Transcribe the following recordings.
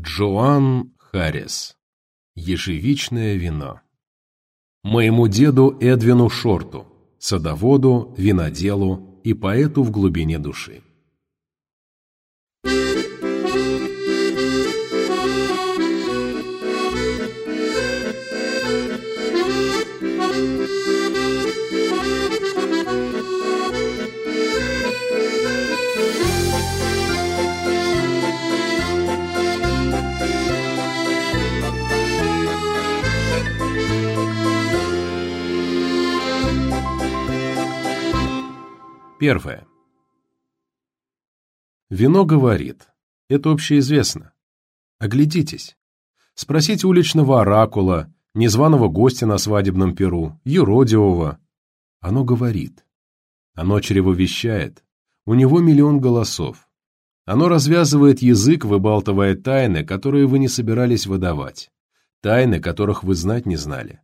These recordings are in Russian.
Джоан Харрис. Ежевичное вино. Моему деду Эдвину Шорту, садоводу, виноделу и поэту в глубине души. Первое. Вино говорит. Это общеизвестно. Оглядитесь. Спросите уличного оракула, незваного гостя на свадебном перу, юродивого. Оно говорит. Оно чревовещает. У него миллион голосов. Оно развязывает язык, выбалтывая тайны, которые вы не собирались выдавать. Тайны, которых вы знать не знали.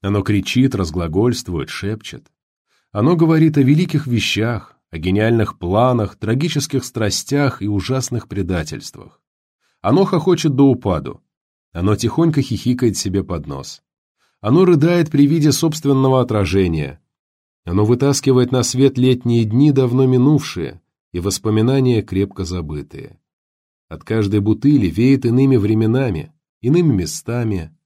Оно кричит, разглагольствует, шепчет. Оно говорит о великих вещах, о гениальных планах, трагических страстях и ужасных предательствах. Оно хохочет до упаду. Оно тихонько хихикает себе под нос. Оно рыдает при виде собственного отражения. Оно вытаскивает на свет летние дни, давно минувшие, и воспоминания крепко забытые. От каждой бутыли веет иными временами, иными местами.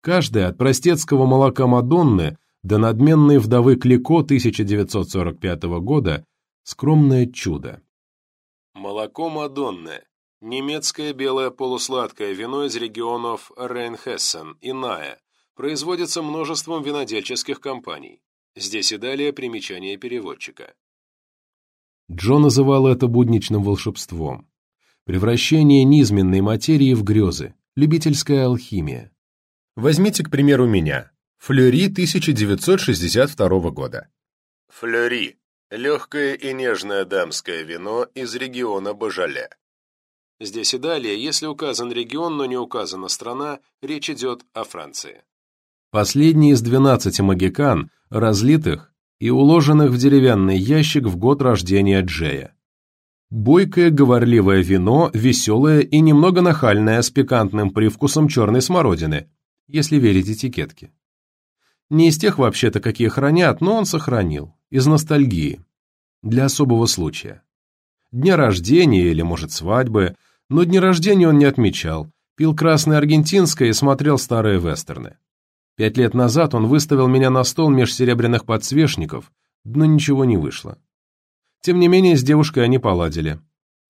Каждая от простецкого молока Мадонны до надменной вдовы Клико 1945 года «Скромное чудо». Молоко Мадонны – немецкое белое полусладкое вино из регионов Рейнхессен и Ная, производится множеством винодельческих компаний. Здесь и далее примечание переводчика. Джо называл это будничным волшебством. Превращение низменной материи в грезы, любительская алхимия. Возьмите, к примеру, меня. Флюри 1962 года. Флюри – легкое и нежное дамское вино из региона Божале. Здесь и далее, если указан регион, но не указана страна, речь идет о Франции. Последний из 12 магикан, разлитых и уложенных в деревянный ящик в год рождения Джея. Бойкое говорливое вино, веселое и немного нахальное с пикантным привкусом черной смородины, если верить этикетке. Не из тех вообще-то, какие хранят, но он сохранил, из ностальгии, для особого случая. Дня рождения или, может, свадьбы, но дни рождения он не отмечал, пил красное аргентинское и смотрел старые вестерны. Пять лет назад он выставил меня на стол меж серебряных подсвечников, но ничего не вышло. Тем не менее, с девушкой они поладили.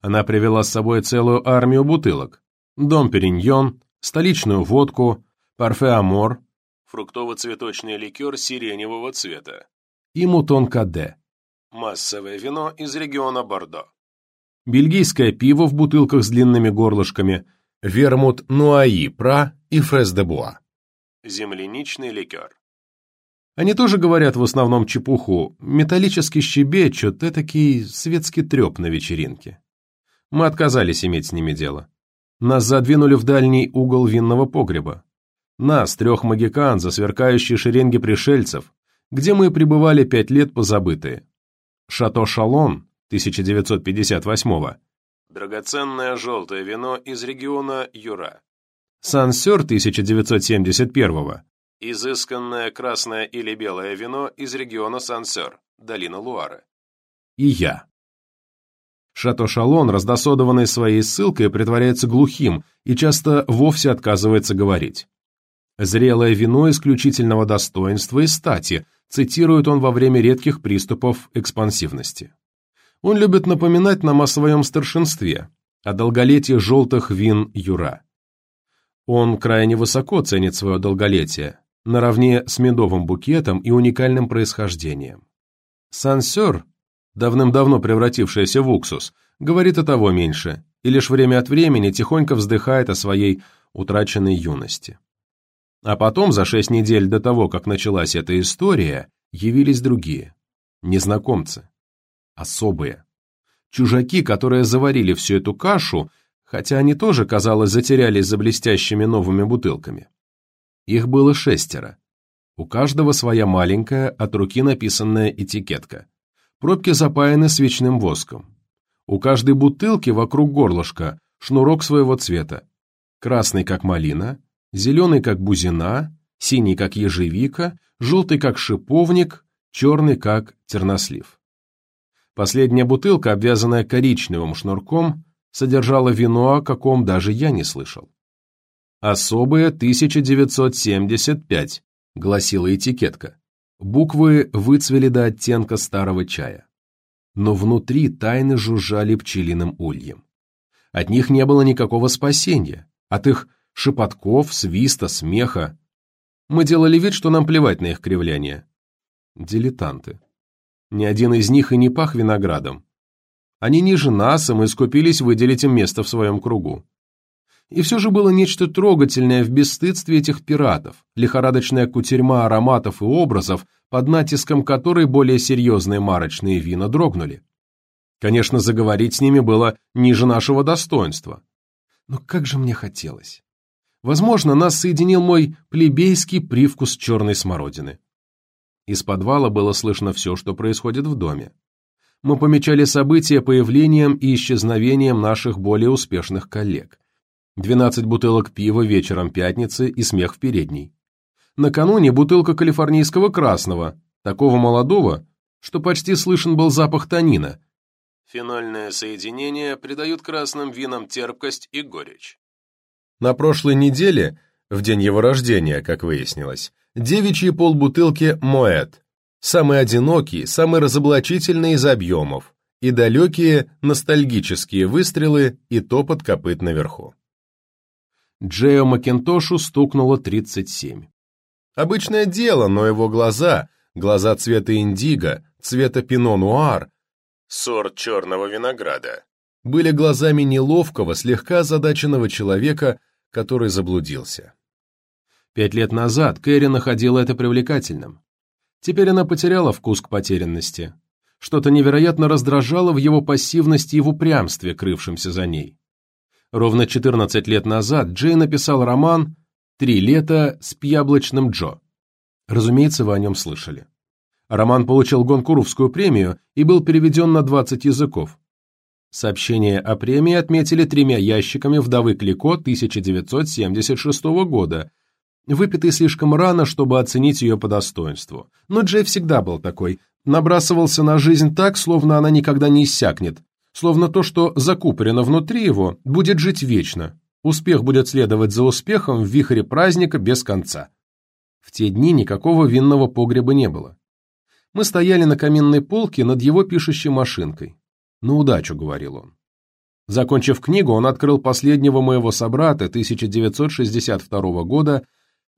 Она привела с собой целую армию бутылок. Дом Периньон, столичную водку, парфе Амор, фруктово-цветочный ликер сиреневого цвета, и мутон каде, массовое вино из региона Бордо. Бельгийское пиво в бутылках с длинными горлышками, вермут Нуаи Пра и Фрес де Буа. Земляничный ликер. Они тоже говорят в основном чепуху, металлически щебечут, этакий светский треп на вечеринке. Мы отказались иметь с ними дело. Нас задвинули в дальний угол винного погреба. Нас, трех магикан, за сверкающие шеренги пришельцев, где мы пребывали пять лет позабытые. Шато Шалон, 1958-го. Драгоценное желтое вино из региона Юра. Сансер 1971-го. Изысканное красное или белое вино из региона Сансер, долина Луары. И я. Шато Шалон, раздосодованный своей ссылкой, притворяется глухим и часто вовсе отказывается говорить. Зрелое вино исключительного достоинства и стати, цитирует он во время редких приступов экспансивности. Он любит напоминать нам о своем старшинстве, о долголетии желтых вин Юра. Он крайне высоко ценит свое долголетие, наравне с медовым букетом и уникальным происхождением. Сансер, давным-давно превратившаяся в уксус, говорит о того меньше, и лишь время от времени тихонько вздыхает о своей утраченной юности. А потом, за шесть недель до того, как началась эта история, явились другие. Незнакомцы. Особые. Чужаки, которые заварили всю эту кашу, хотя они тоже, казалось, затерялись за блестящими новыми бутылками. Их было шестеро. У каждого своя маленькая, от руки написанная этикетка. Пробки запаяны свечным воском. У каждой бутылки вокруг горлышка шнурок своего цвета. красный как малина, зеленый как бузина, синий как ежевика, желтый как шиповник, черный как тернослив. Последняя бутылка, обвязанная коричневым шнурком, содержала вино, о каком даже я не слышал. «Особое 1975», — гласила этикетка. Буквы выцвели до оттенка старого чая. Но внутри тайны жужжали пчелиным ульем. От них не было никакого спасения, от их шепотков, свиста, смеха. Мы делали вид, что нам плевать на их кривляние. Дилетанты. Ни один из них и не пах виноградом. Они ниже нас, и мы скупились выделить им место в своем кругу. И все же было нечто трогательное в бесстыдстве этих пиратов, лихорадочная кутерьма ароматов и образов, под натиском которой более серьезные марочные вина дрогнули. Конечно, заговорить с ними было ниже нашего достоинства. Но как же мне хотелось. Возможно, нас соединил мой плебейский привкус черной смородины. Из подвала было слышно все, что происходит в доме. Мы помечали события появлением и исчезновением наших более успешных коллег. 12 бутылок пива вечером пятницы и смех в передней. Накануне бутылка калифорнийского красного, такого молодого, что почти слышен был запах танина. Фенольное соединение придают красным винам терпкость и горечь. На прошлой неделе, в день его рождения, как выяснилось, девичьи полбутылки «Моэт», самый одинокий, самый разоблачительный из объемов, и далекие ностальгические выстрелы и топот копыт наверху. Джео Макинтошу стукнуло 37. Обычное дело, но его глаза, глаза цвета индиго, цвета пино-нуар, сорт черного винограда, были глазами неловкого, слегка озадаченного человека, который заблудился. Пять лет назад Кэрри находила это привлекательным. Теперь она потеряла вкус к потерянности. Что-то невероятно раздражало в его пассивности и в упрямстве, крывшемся за ней. Ровно 14 лет назад Джей написал роман «Три лета с Пьяблочным Джо». Разумеется, вы о нем слышали. Роман получил Гонкуровскую премию и был переведен на 20 языков. Сообщение о премии отметили тремя ящиками вдовы Клико 1976 года, выпитой слишком рано, чтобы оценить ее по достоинству. Но Джей всегда был такой, набрасывался на жизнь так, словно она никогда не иссякнет, словно то, что закупорено внутри его, будет жить вечно. Успех будет следовать за успехом в вихре праздника без конца. В те дни никакого винного погреба не было. Мы стояли на каминной полке над его пишущей машинкой. «На удачу», — говорил он. Закончив книгу, он открыл последнего моего собрата 1962 года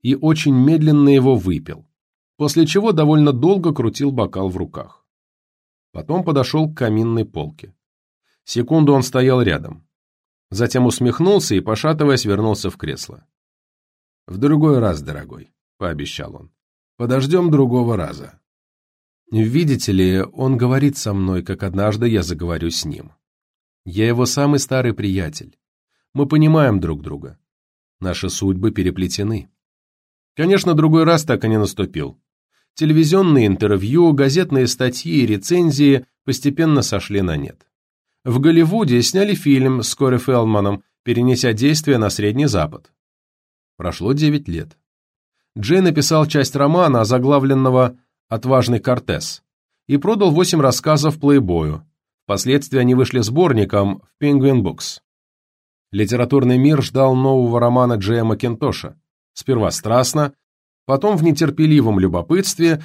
и очень медленно его выпил, после чего довольно долго крутил бокал в руках. Потом подошел к каминной полке. Секунду он стоял рядом. Затем усмехнулся и, пошатываясь, вернулся в кресло. «В другой раз, дорогой», — пообещал он. «Подождем другого раза». Видите ли, он говорит со мной, как однажды я заговорю с ним. Я его самый старый приятель. Мы понимаем друг друга. Наши судьбы переплетены. Конечно, другой раз так и не наступил. Телевизионные интервью, газетные статьи и рецензии постепенно сошли на нет. В Голливуде сняли фильм с Кори Фелманом, перенеся действие на Средний Запад. Прошло 9 лет. Джей написал часть романа, озаглавленного «Отважный Кортес», и продал 8 рассказов плейбою. Впоследствии они вышли сборником в Penguin Books. Литературный мир ждал нового романа Джея Макинтоша. Сперва страстно, потом в нетерпеливом любопытстве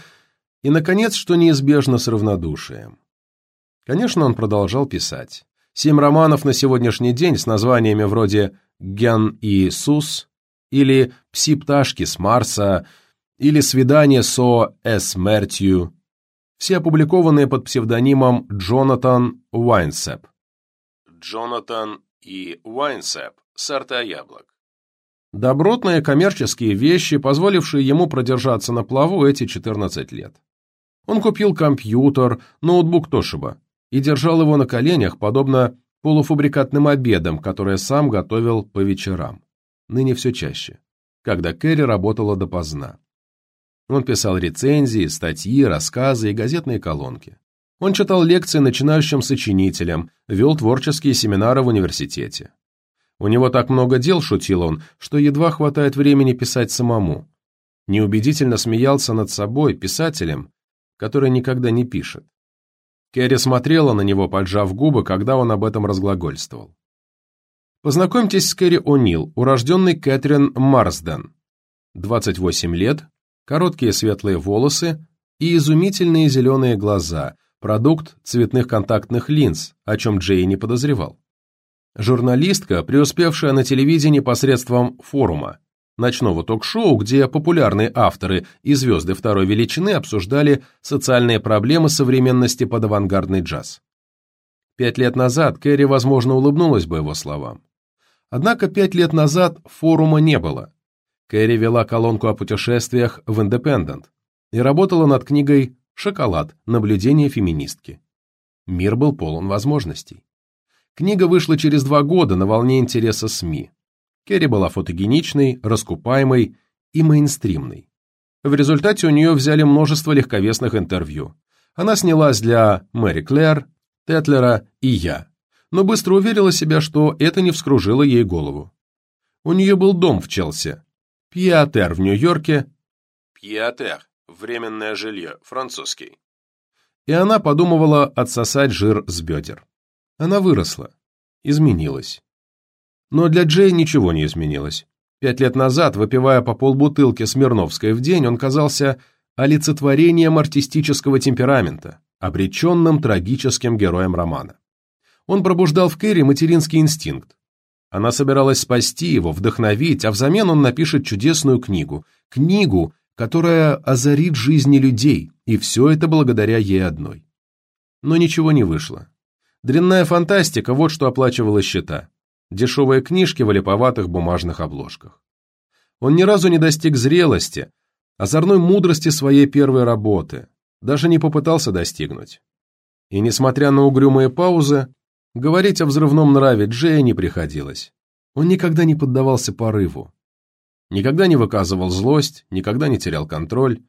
и, наконец, что неизбежно с равнодушием. Конечно, он продолжал писать. Семь романов на сегодняшний день с названиями вроде «Ген Иисус» или «Пси-пташки с Марса» или «Свидание со С. Мертью», все опубликованные под псевдонимом Джонатан Уайнсеп. Джонатан и Уайнсеп – сорта яблок. Добротные коммерческие вещи, позволившие ему продержаться на плаву эти 14 лет. Он купил компьютер, ноутбук Тошиба, и держал его на коленях, подобно полуфабрикатным обедам, которые сам готовил по вечерам. Ныне все чаще, когда Кэрри работала допоздна. Он писал рецензии, статьи, рассказы и газетные колонки. Он читал лекции начинающим сочинителям, вел творческие семинары в университете. У него так много дел, шутил он, что едва хватает времени писать самому. Неубедительно смеялся над собой, писателем, который никогда не пишет. Кэрри смотрела на него, поджав губы, когда он об этом разглагольствовал. Познакомьтесь с Кэрри О'Нил, урожденный Кэтрин Марсден. 28 лет, короткие светлые волосы и изумительные зеленые глаза, продукт цветных контактных линз, о чем Джей не подозревал. Журналистка, преуспевшая на телевидении посредством форума, ночного ток-шоу, где популярные авторы и звезды второй величины обсуждали социальные проблемы современности под авангардный джаз. Пять лет назад Кэрри, возможно, улыбнулась бы его словам. Однако пять лет назад форума не было. Кэрри вела колонку о путешествиях в Independent и работала над книгой «Шоколад. Наблюдение феминистки». Мир был полон возможностей. Книга вышла через два года на волне интереса СМИ. Керри была фотогеничной, раскупаемой и мейнстримной. В результате у нее взяли множество легковесных интервью. Она снялась для Мэри Клэр, Тетлера и я, но быстро уверила себя, что это не вскружило ей голову. У нее был дом в Челси, Пьятер в Нью-Йорке, Пьятер, временное жилье, французский. И она подумывала отсосать жир с бедер. Она выросла, изменилась. Но для Джей ничего не изменилось. Пять лет назад, выпивая по полбутылки Смирновской в день, он казался олицетворением артистического темперамента, обреченным трагическим героем романа. Он пробуждал в Кэрри материнский инстинкт. Она собиралась спасти его, вдохновить, а взамен он напишет чудесную книгу. Книгу, которая озарит жизни людей, и все это благодаря ей одной. Но ничего не вышло. Дрянная фантастика – вот что оплачивала счета дешевые книжки в олиповатых бумажных обложках. Он ни разу не достиг зрелости, озорной мудрости своей первой работы, даже не попытался достигнуть. И, несмотря на угрюмые паузы, говорить о взрывном нраве Джея не приходилось. Он никогда не поддавался порыву. Никогда не выказывал злость, никогда не терял контроль.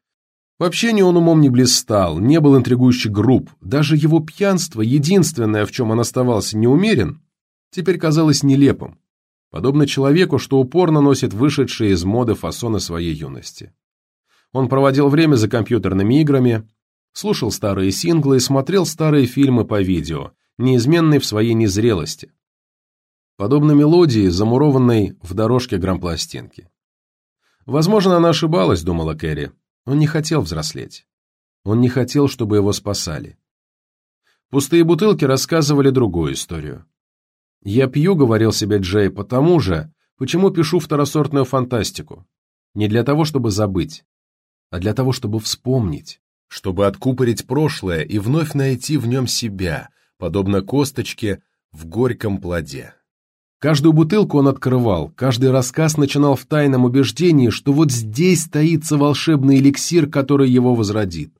В общении он умом не блистал, не был интригующий груб, даже его пьянство, единственное, в чем он оставался неумерен, теперь казалось нелепым, подобно человеку, что упорно носит вышедшие из моды фасоны своей юности. Он проводил время за компьютерными играми, слушал старые синглы и смотрел старые фильмы по видео, неизменный в своей незрелости, подобно мелодии, замурованной в дорожке грампластинки. Возможно, она ошибалась, думала Кэрри. Он не хотел взрослеть. Он не хотел, чтобы его спасали. Пустые бутылки рассказывали другую историю. «Я пью», — говорил себе Джей, — «потому же, почему пишу второсортную фантастику? Не для того, чтобы забыть, а для того, чтобы вспомнить, чтобы откупорить прошлое и вновь найти в нем себя, подобно косточке в горьком плоде». Каждую бутылку он открывал, каждый рассказ начинал в тайном убеждении, что вот здесь стоится волшебный эликсир, который его возродит.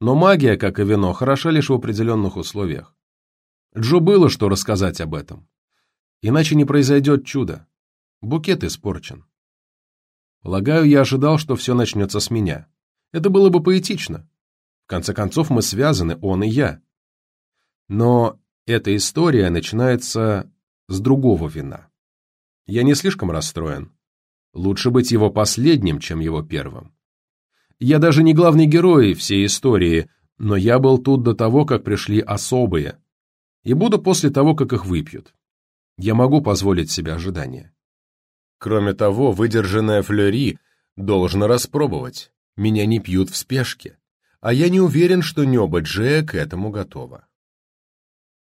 Но магия, как и вино, хороша лишь в определенных условиях. Джо было что рассказать об этом. Иначе не произойдет чудо. Букет испорчен. Полагаю, я ожидал, что все начнется с меня. Это было бы поэтично. В конце концов, мы связаны, он и я. Но эта история начинается с другого вина. Я не слишком расстроен. Лучше быть его последним, чем его первым. Я даже не главный герой всей истории, но я был тут до того, как пришли особые, и буду после того, как их выпьют. Я могу позволить себе ожидания. Кроме того, выдержанное флери должно распробовать. Меня не пьют в спешке, а я не уверен, что небо Джея к этому готово.